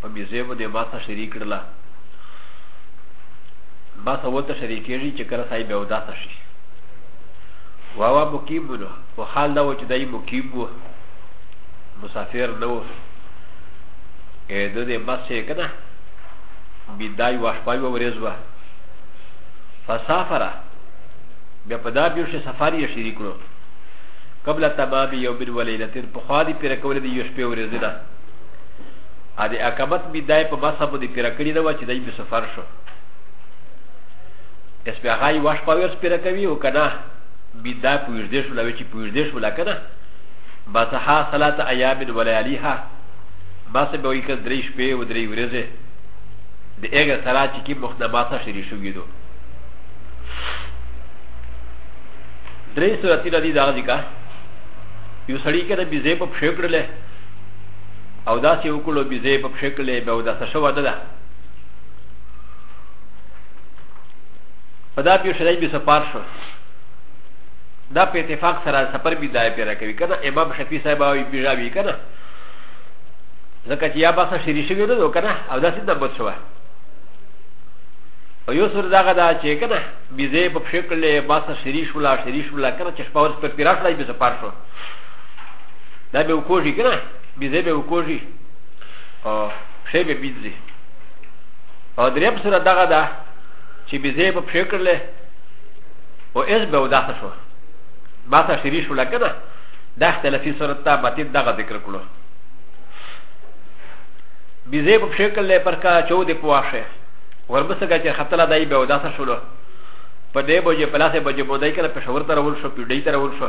په میزه باندې ما سره شریک کړله ما سره ورته شریکېږي چې کله صاحب یې اوداسه شي واوا مقیم نو په حال دا و چې دای مقیم و مسافر نه و اې د دې مسې کنه بدای واشپای و ورځ و فسافره بیا په دا بیو شي سفر یې شریک کړو قبل تمام یوم ولیلتین په خوا دې پرې کولې د یو شپې ورځې ده ا د عقبت بي دای په بس ابو دي پیرا کړی دا و چې دای به سفر شو اس بیا غای واش پاور سپیرا کوي او کنه بي دا پویر دې شو لوي چې پویر دې شو لکنه بس ها صلات ایام ولیالیها بس به وی کړ درې شپې او درې ورځې د هغه سره چې کی مخدمات شری شوې دو درې سورتي ردی دا ځکه یو سړی کې د بي زې په پښې کړلې او دا سی وکړو بیزه په شکل به او دا څه شو ده په دا پیو شدای به سفر شو دا په اتفاق سره سفر بي دای پیرا کوي کنه امام شفیع صاحب او بیجاوی کنه ځکه چې یا باسه شری شوی نو کنه او دا سیده بوت شو او یو سر داغه دا چې کنه بیزه په شکل باسه شری شولا شری شولا کنه چې شپور پر پیرا شلای به سفر شو دا به وکوژي کنه بيزه به وکوژي او شی به بيزي او درې په سره دغه ده چې بيزه په پښې کړل او اس به وداسه شو ما ته شری شو لکه نه دا اختلافي صورت ته باطل دغه ذکر کړو بيزه په پښې کړل پر کا چو دې پواشه وربسګه چې خطر دای به وداسه شولو په دې بوجه پلاسه بوجه بودای کنه په شور تر ول شو پیډی تر ول شو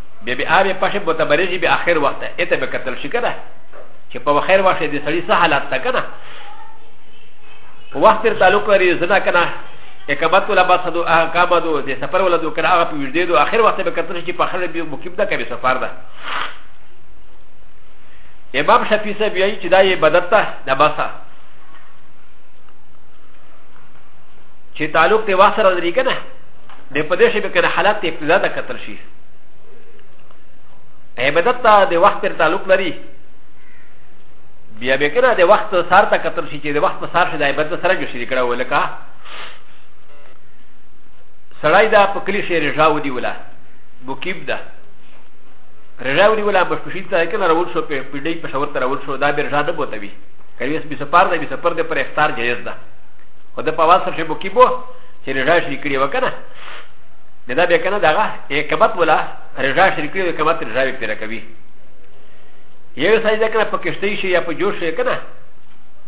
بیا بیا آبی پاشه بوتا بریجی بیا آخر وقت ایتا بیا کتل شی کنه چه پا وخیر واشه دی سڑی سا حالات تا کنه پا وقت تیر تعلق لري زنا کنه اقامت ولا بس دو اقامه دو دی سفر ولا دو کنه آغا پا ویجده دو آخر وقت بیا کتل شی پا آخر بیا مکیم دا کبی سفر دا امام شفیع صاحب یایی چه دا یه بدت تا دا باسا چه تعلق تی واسر لري کنه د پدې شي به کنه حالات ابتدا د قتل شي عبادت ته د وخت پر تعلق لري بیا به کنه د وخت سار ته کتل شي چې د وخت په سار شي د عبادت سره جو شي کړه ولکه سړی دا په کلی شي رجا ودی ولا بوکیب ده رجا ودی ولا بس په شي ته کنه راول شو په پیډي په شاور تر راول شو دا به رجا ده بوته وي کله اس به سفر ده به سفر ده پر اختار جایز ده خو د په واسطه شي بوکیبو چې رجا شي کړی وکنه ن د ا بیا کنه دغه اقامت ولا رضا شرکوي او اقامت رضا وي پیره کوي یو سړی دا کنه په کشتۍ شي یا په جوړ شي کنه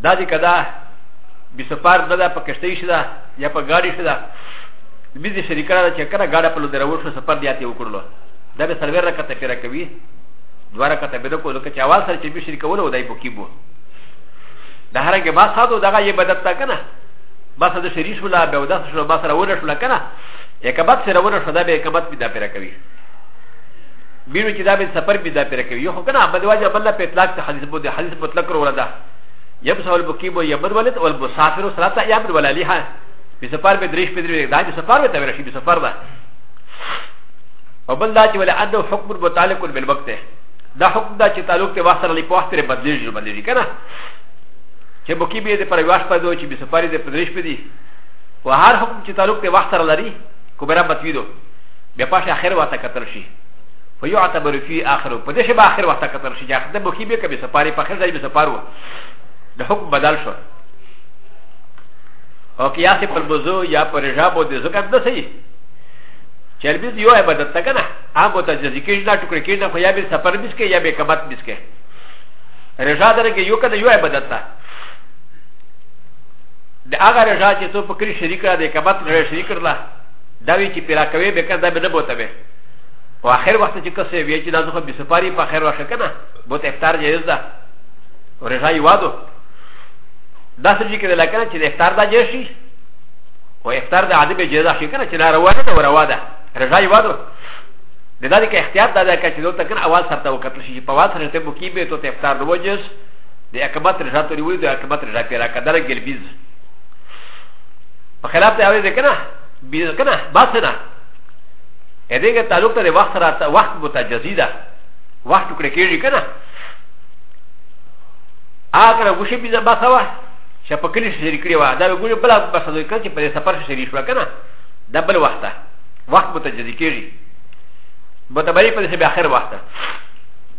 دا دې کدا بي سفار نه دا په کشتۍ شي دا یا په ګاډي شي دا بي دې شریکه دا چې کنه ګاډه په لور وشو سفر دی اته وکړلو دا به سلوي رکعت پیره کوي دوه رکعت به نو کوله چې اول سره چې بي شریکول ودای په کیبو دا هرګه ما ساده دغه یې بدت تا کنه ما ساده شریش ولا به وداس شو ما سره ورشل کنه اکبت سره ونه شو دا به اکبت بدا پیرا کوي بیرو چې دا به سفر بدا پیرا کوي یو خو کنه عبد واجه بل په اطلاق ته حدیث بده حدیث په اطلاق ورو ده يبسه البكيب ويبد ولد والمسافر ثلاثه ايام ولا ليها بسفر بدريش بدري دا بسفر به تبرشي بسفر ده وبل دا چې ولا ادو حكم متعلق بالوقت دا حكم دا چې تعلق ته واسره لې په وخت سره بدلېږي بدلېږي کنه چې بوکي به دې پر واش پدو چې بسفر دې بدريش پدي و هر حکم چې تعلق د وخت سره لري کو به ربط ویدو بیا پاش اخر وخت کتل شي و يعتبر في اخر په دې شی به اخر وخت کتل شي چې د بوخي به کبي سپاري په خیر ځای به سپارو د حکم بدل شو او قیاس پر بوزو یا پر رجابو د زکات د صحیح چې البیز یو عبادت ته کنه هغه ته جزې کېږي دا ټوکړې کېږي خو یا به سفر بیس کې یا به کبات بیس کې رجا درکې یو کده یو عبادت ته د هغه رجا چې څو په کلی شریک را دی کبت غړی شریک را دا وی چې پیرا کوي به کړه دا به نه بوته به او اخر وخت چې کسې وی چې دا ځخه به سپاری په خیر واشه کنه بوت افطار جایز ده او رجا یې وادو دا څه چې کله لکه چې افطار دا جایز شي او افطار دا عادي به جایز شي کنه چې دا روانه ده وروا ده رجا یې وادو د دا د اختیار دا ده چې دوی ته کنه اواز سره ته وکړل شي په واز سره ته بو کې به ته افطار روجس د عقبت رجا ته وي د عقبت رجا پیرا کدر ګلبیز په خلاف ته اوی کنه بیز کنه باسنه ا دې کې تعلق ته وخت راته وخت متجزی ده وخت کړی کېږي کنه هغه نه وشي بیز باسه وا چې په کلی شریک کړی وا دا به ګوري بل بس دوی کړ چې په سفر شریک شو کنه دا بل وخت ده وخت متجزی کېږي متبری په دې به اخر وخت ده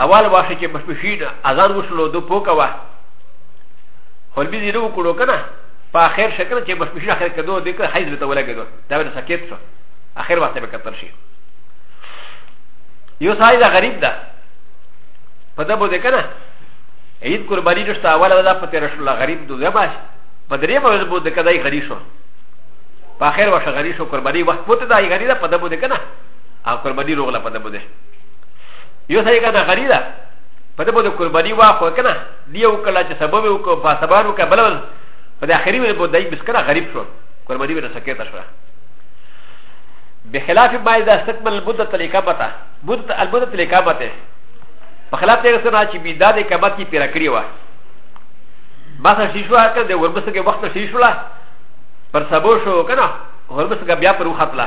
اول واشه چې مشمشین اذان وشلو دو پوکا وه خو بي زیرو کړو کنه په اخر شکل چې مشمشین اخر کدو د کړه حیز ته ولګیدو دا به سکیت شو اخر وخت به کتل شي یو سای دا غریب ده په دبو ده کنه عید قربانی نشته اول ولا په تیر شو غریب دو ده باش په درې باندې بو ده کدای غریب شو په اخر واشه غریب شو قربانی وخت پته دای غریب ده په دبو ده کنه او قربانی روغله په دبو ده یو سړی کنه غری ده په دې باندې قرباني واخو کنه دی یو کله چې سبب یو کو په سبب یو کبل ول په دې اخري باندې بودای بس کنه غریب شو قرباني به سکیت شو بخلاف ما اذا استكمل المده الاقامه مده المده الاقامه په خلاف دې سره چې بيدا دې کبت کی پیرا کړی و بس شي شو کړ دې وربسته کې وخت شي شو پر سبب شو کنه وربسته بیا پر وختلا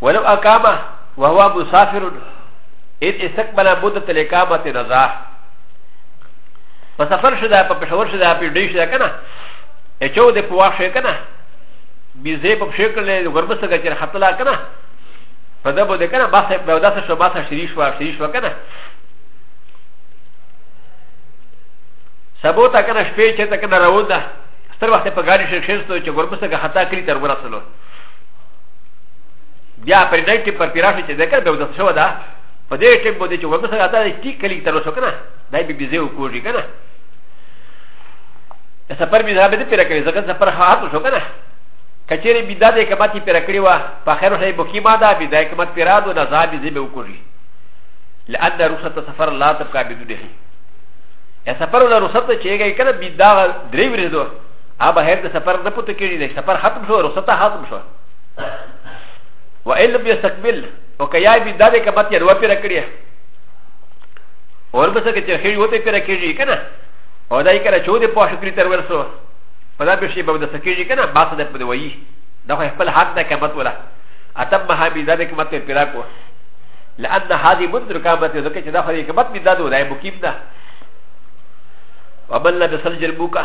ولو اقامه وهو مسافر ان استقبل مدة الاقامة رضا فسافر شدا په پښور شدا په ډیش شدا کنه اچو د په واښ شي کنه بيزه په پښې کړل غرب سره چې خطلا کنه په دبو د کنه باسه په داسه شو باسه شریش وا شریش وا کنه سبو تا کنه شپې چې تا کنه راوځه ستر وخت په ګاډي شې شې چې غرب سره خطا کړی تر ورسلو بیا پر دې ټیپ پر پیراشه چې ذکر به ودس شو دا په دې ټیپ باندې چې وګ سره دا ټیک کلیک تر وسو کنه دا به بيزه وکړي کنه سفر به زابه دې پر کوي ځکه سفر خاطر شو کنه کچېری بي دا دې کمات پر کړی وا په خیر شي بوکي ما دا بي دا کمات پر ادو نه زابه دې به وکړي لأن رخصت سفر لا تبقى بدونه سفر ولا رخصت چې هغه کنه بي دا درې ورځې ا بهر د سفر نه پته کېږي د سفر ختم شو رخصت ختم شو و ان لم يستقبل او کيا بي داده کبت يا دوه پيره کړی اور بس کې چې خېړي وته پيره کېږي کنه او دای کړه چې د پوښ کړی تر ورسو په دا به شي به د سکېږي کنه باس د په وایي دا خپل حق ده کبت ولا اتم مها بي داده کبت پيره کو لان هذه منذر كامت ذكرت داخل كبت بي داده ولا مقيم ده ومن لا بسلج البوكه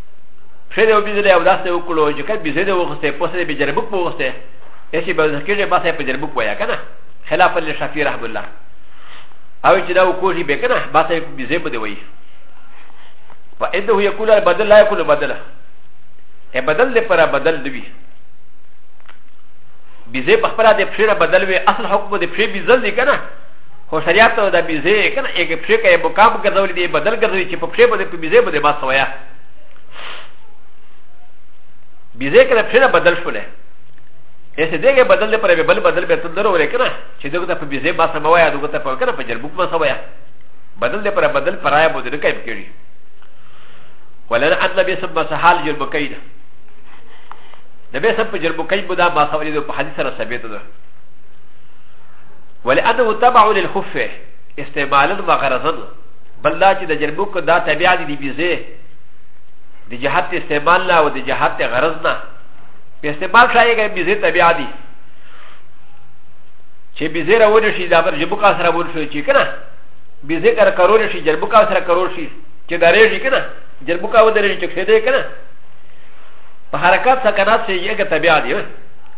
پښې دې وبېزلې او داسې وکړو چې کله بېزې دې وغوستې پوسې دې بجربوک وغوستې یسې به ځکېږي بس یې په جربوک وایه که نه خلاف الله شفیع رحم الله او چې دا وکوشي به کنه با ته بيزه بده وي فإنه يقول البدل لا يكون بدلا اي بدل دې پر بدل دوي بيزه په خپل دې پښه بدل وي اصل حکم دې پښه بيزل دي کنه هو شریعت ته د بیزه کنه یې پښې کې بوکاب ګرځولې دی بدل ګرځولې چې په پښې باندې په بیزه باندې ما سویا بیزه کې د پښې نه بدل شولې ایسه دغه بدل دی پر بل بدل به تندر ورې کنه چې دغه ته په بیزه ما سموایا دغه ته په کنه په جربوک ما سویا بدل دی پر بدل پرایا باندې نه کوي کېږي ولنه ان نبی سب مسحال جربکې ده نبی سب په جربکې بودا ما سوالې د په حدیث سره ثابت ده ولأنه تبع للخف استعمالا وغرضا بل دا چې د جربوک دا تبع دي دي بيزه د جهات استعمال لا او د جهات غرض نه په استعمال شای غي بيزه تبع دي چې بيزه راوړي شي دا پر جربوک سره ور شي چې کنه بيزه کر کرول شي جربوک سره کرول شي چې داري شي کنه جربوک و درې چې څه دې کنه په حرکت سکنات سي یې ګټه بیا دی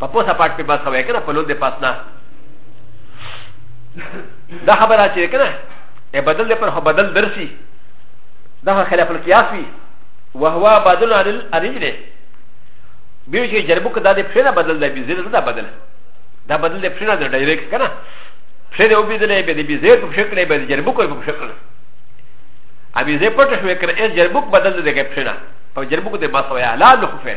په پوسه پاټ په بس کوي کنه په لود پاس نه دا خبره چې کنه ا بدل دې پر خو بدل درسي دا خلاف القياس وي وهو بدل عن الرجل بيو چې جربو کې دا دې پښه بدل دی بيزير نه بدل دا بدل دې پښه نه دی ډایرکټ کنه پښه دې وبېدلې به دې بيزير په شکل به دې جربو کوي په شکل ا بيزير پټ شوې کنه ا جربو بدل دې کې پښه نه په جربو کې دې بس وي حلال خو فه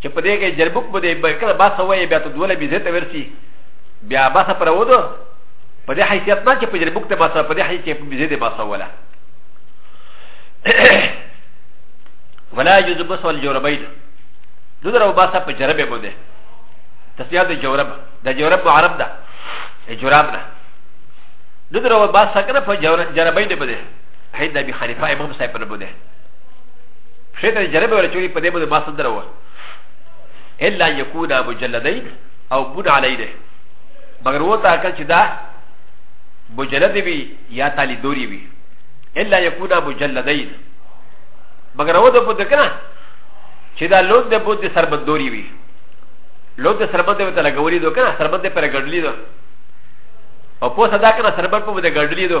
چې په دې کې جربوک به دې به کله باسه وایي بیا ته دوله بي زیته ورسي بیا باسه پر ودو په دې حیثیت نه چې په جربوک ته باسه په دې حیثیت چې په بي زیته باسه ولا ولا يجوز بس والجوربين دغه او باسه په جربه بده تسبيح د جورب د جورب عرب ده جورب ده دغه او باسه کنه په جربه بده هيدا بخليفه امام صاحب بده شيء ته جرب ولا چوي په دې باندې ما صدر و الا يكون مجلدين او بن عليه مگر و تا کل چې دا مجلد وي یا تالي دوري وي الا يكون مجلدين مگر و ته پد کنه چې دا لوت د بود سربت دوري وي لوت سربت به ته لګولې دو کنه سربت پر ګډلې دو او په صدا کنه سربت په دې ګډلې دو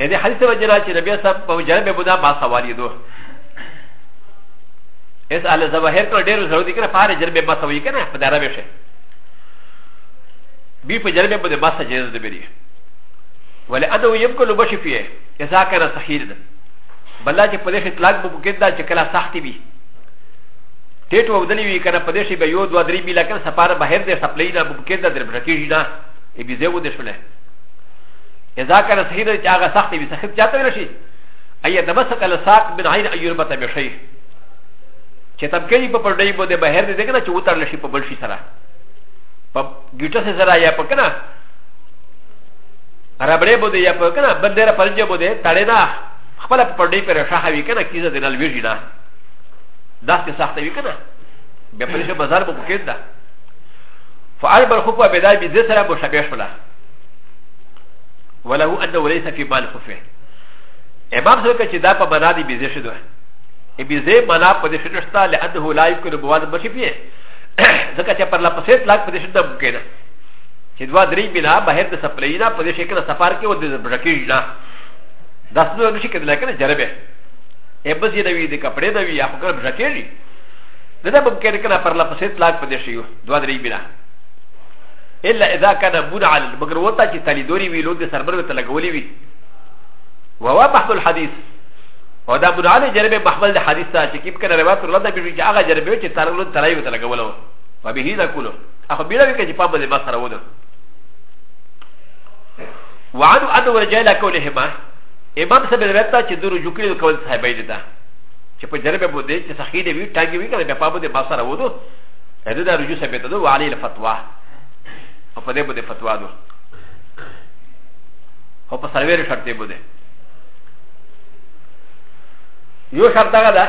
ا د حدیث وجنا چې نبی صاحب په جنب بودا با سوالې دو اس ال زواهر ته ډېر ضرورت دی کنه پاره جنب با سوي کنه په دره بشه بي په جنب بودا با سجز دې بری ولې انه يبکل بشي فيه اذا كان صحيح ده بلا چې په دې اطلاق بو کې دا چې کله سخت وي ټیټ و ودلې وي کنه په دې شي به یو دوه درې بي لکه سپاره بهر دې سپلې نه بو کې دا دربټکی نه ای بي زه و دې شولې اذا كان سهيدا جاغا سخت بي سخت جاتا ولا شيء اي يتمسك الساق من عين ان يربط بشيء چې تبکلی په پړډی بده بهر دې کنه چې وتر لشي په بل شي سره په ګټه سره سره یا په کنه ربړې بده یا په کنه بل دې پرځه بده تړې نه خپل په پړډی پر شاه وی کنه کیزه دې نل ویږي نه داس کې سخت وی کنه بیا په دې بازار به کوکې ده فعل بر خو په بدای به دې سره مشابه شولا وله ادى وليس في بال خفه امام سره کچ دا په بنا دی بيزه شدو ای بيزه بنا په دې شدو شتا له اده لا يكل بواد بشي پی ځکه چې پر لا پسې طلاق په دې شدو ممکنه چې دوا درې بنا بهر د سپلینا په دې شکل سفر کې و دې برکې نه داس نو نشي کېدل کنه جربه ای بس یې دوی د کپڑے دوی یا خبر برکې دي دا ممکن کنه پر لا پسې طلاق په دې شیو دوا درې بنا الا اذا كان منعل مگر وتا چې تلیدوري وی لود سربر وته لګولې وی وهو محمد الحديث او دا منعل جربه محمل د حدیث ته چې کیپ کنه روایت الله د بیږي چې هغه جربه چې ترلو تلای وته لګولو و به دا کولو اخو بیره وی چې په بده ما سره ودو وعن ان ورجال قولهما امام سبب روایت چې دورو جوکړي کول صاحبې دي دا چې په جربه بده چې صحیح دی وی ټاګي وی کنه په بده ما سره ودو ا د د رجوع ثابت ده و علی الفتوا او په دې بده فتوا ده او په سرویر شرط دی بده یو شرط دا ده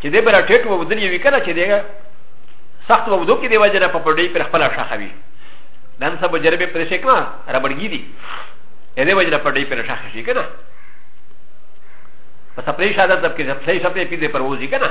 چې دې بل ټیټ و بدل یوي کنه چې دې سخت و بدو کې دی وجه نه په پړې پر خپل شاخوي دان سب جربه پر شي کنه ربړګی دي دې وجه نه پړې پر شاخ شي کنه په سپریش عادت کې سپریش په دې پر وځي کنه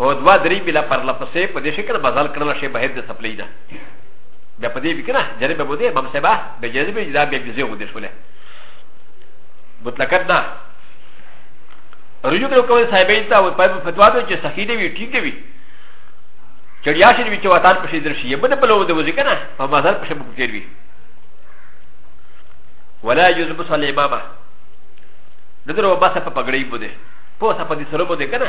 او دوا درې بلا پر لپسې په دې شکل بازار کړل شي بهر د سپلې ده بیا په دې وکنه جنې به بده بم سبا به جنې به دا به جزې و دې شولې مطلقاً نه رجوع کړو کوي صاحبین ته او په فتوا ته چې صحیح دی وی ټیک دی وی چړیا شي وی چې وطن پښې درشي یې بده په لور د وځي کنه په مازال پښې مو کېږي وی ولا یوز بس الامامه دغه وباسه په پګړې بده په سپدي سره بده کنه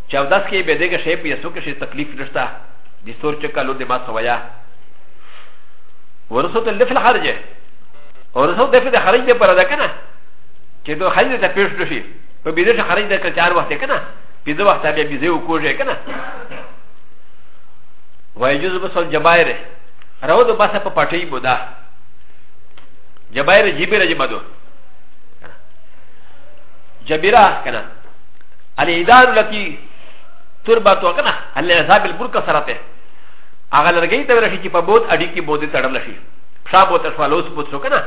چې او داس کې به دغه شی په یسو کې شي تکلیف نشته د سور چې کالو د ما سوایا ورسوت لفل خارجه ورسوت دفل خارج دی پر ده کنه چې دوه خارج ته پیش نشي په بیده چې خارج ده کله چار وخت کنه پیده وخت به بیزه وکوږي کنه وایجوز بسل جبایر راو د باسه په پټي بودا جبایر جیبره جمدو جبیره کنه الادار التي تربه تو کنه العذاب البرکه سره ته هغه لرګي ته ورشي چې په بود اډي کې بودې تړل شي پښا بوت شوالوس بوت شو کنه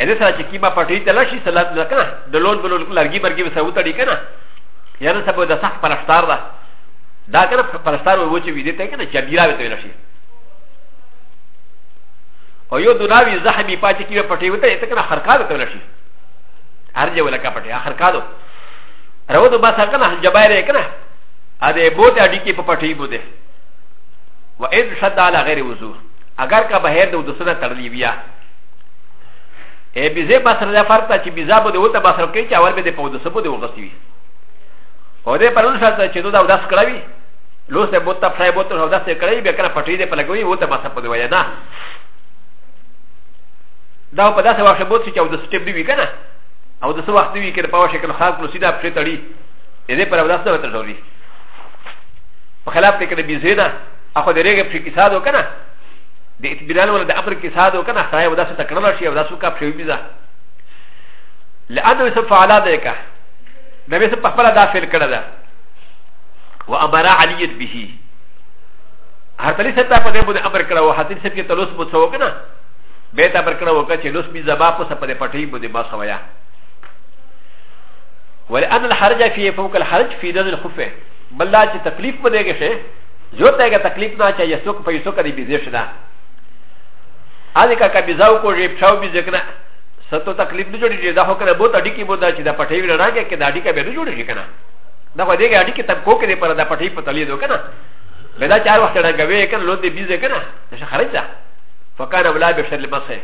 ا د س ا چې کیما پټی ته لشي سلات نه کنه د لون بلون لرګي برګي به سوت اډي کنه یاره سبو د صح پرشتار ده دا کنه پرشتار وو چې وی دې ته کنه چې بیره به ته لشي او یو دراوی زحمی پاتې کیما پټی وته ته کنه خرکار ته لشي هر جه ولکه پټی اخر کادو راو د باسا کنه جبایره کنه ا دې بوت اډی کې په پټي بوده و اذ شد علی غیر وضو اگر کا بهر د وضو سره تړلی بیا ای بيزه بسر لا فرتا چې بيزا بده وته بسر کې چې اول به د پودو سبو دی وغسی وي او دې پرون شاته چې دا وداس کړوي لوس ته بوت په بوت ته وداس کړوي به کنه پټي دې په لګوي وته بسر په دی وای نه دا په داسې واشه بوت چې او د سټیپ دی وی کنه او د څه وخت وی کړ په واه شکل خاص نو سیده پښې تړي دې پر وداس نه وته ډوري په خلاف ته کړه بيزینا اخو دې رګه پښې کیسه دو کنه د اطمینان ولا د امر کیسه دو کنه خدای وداس ته کړل شي وداسو کا پښې بيزا لانه سب فعلا ده کا نبی سب په خپل دا فعل کړه ده و امر علی به هر تلی ستا په دې باندې امر کړه او حتی سب کې تلوس مو څو کنه به ته برکړه وکړه چې لوس بي زبا په سپه د پټي بده ما سویا ولأن الحرج فيه فوق الحرج في دون الخفه بل لا چې تکلیف په دې کې شي زور ته کې تکلیف نه چې یسوک په یسوک دې بيزې شنه اځه کا کا بيزاو کو ریب شاو بي ذکر ستو تکلیف نه جوړي چې دا هو کنه بہت اډی کې بودا چې دا پټي ویل نه کې دا اډی کا به نه جوړي کنه دا خو دې کې اډی کې تب کو کې پر دا پټي په تلې دو کنه بلا چار وخت ډنګوي کنه لوندې بيزې کنه نشه خرچه فکان اولا بشر لمسه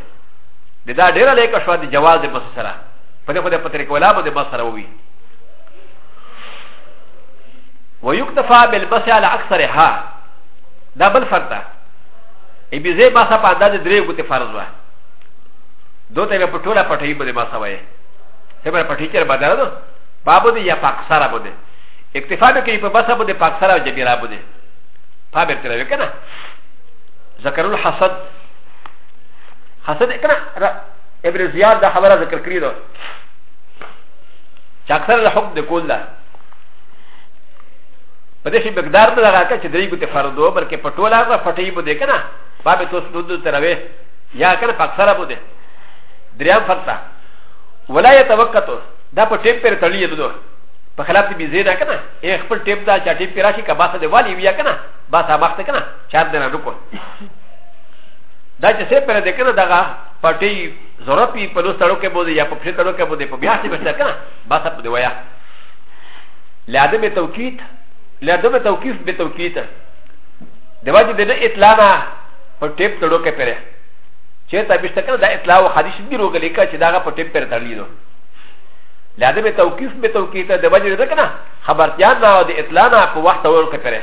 د دا ډیره لیکه شو د جواز د مس سره په دې خو د پتریک ولا باندې مس سره وي ويكتفى بالمسح على اكثرها دا بل فرق ده ای بي زي ماسه په انداز درې ګوتې فرض وه دو ته په ټوله پټي باندې ماسه وایي ته په پټي چر بدل ده باب دې یا پاک سره باندې اکتفا به کوي په بسه باندې پاک سره او جبیره باندې فابر تر وکنه ذكر الحسد حسد كنا ابن زياد ده خبره ذكر كريدو شاكثر الحب ده كل ده پدې شي بګدار ته هغه کچ درې ګوتې فردو بلکې پټولا غو پټې بو دې کنه باب تو سود تروي یا کنه پکسر بو دې دریم فرتا ولا يتوقتو دا په ټیپ پر تړلې دو په خلاف دې بيزې نه کنه یې خپل ټیپ دا چا ټیپ پر راشي کباسه دې والی ویا کنه باسه مخته کنه چار دنه ډکو دا چې څه پر دې کنه دغه پټي ضرورت پی په لوس تړو کې بوده یا په پښې تړو کې بوده په بیا څه بچا کنه بس په دې ویا لازم به توکید لازم به توکیف به توکید د واجب د اطلاع نه په ټیپ تړو کې پره چې تا بشته کنه دا اطلاع او حدیث دی روغلې کا چې دا په ټیپ پر تړلی نو لازم به توکیف به توکید د واجب د کنه خبرتیا نه د اطلاع نه په وخت ور کې پره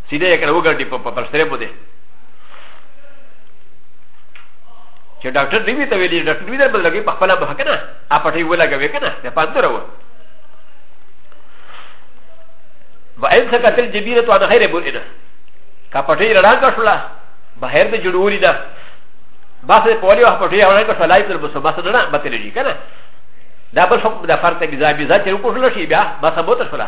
سیده یې کړه وګرځي په پلسترې بده چې ډاکټر دی وی ته ویلي ډاکټر وی در بل لګي په خپل به کنه ا پټي ولګوي کنه د پاندره و و اې څه کتل جبیره تو انا خیره بوینه کا پټي رڼا کا شولا بهر د جوړوري ده بس په ولی وخت پټي رڼا کا شولا ایتل بس بس نه بتل جی کنه دا بل حکم د فرته بيزا بيزا چې وکړل شي بیا بس بوته شولا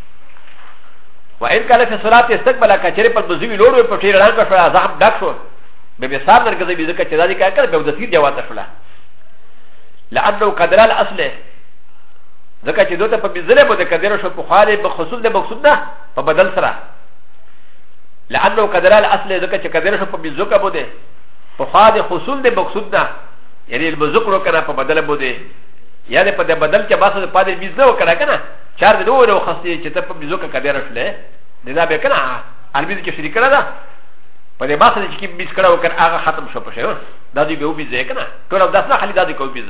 و ان کله فی صلات استقبل کچری په بزوی لوړ په ټیر رنګ شو زحب ډک شو به به سار درګه به ځکه چې دالي کار کړ به د تیر جواب تفلا لانه قدر الاصل ځکه چې دوته په بزله بده کډیر شو په خاله به خصوص د مقصود نه په بدل سره لانه قدر الاصل ځکه چې کډیر شو په بزوکه بده په خاله خصوص د مقصود نه یعنی البزوک رو کنه په بدل بده یعنی په بدل کې باسه په دې بزله وکړه کنه چار د دوه ورو خسته چې ته په بيزو کې کبیر شلې د دا به کنه البیز کې شریک کړه دا په دې باسه چې کې بیز کړه وکړ هغه ختم شو په شو دا دې به و بیز کنه ټول داس نه خالي دا دې کو بیز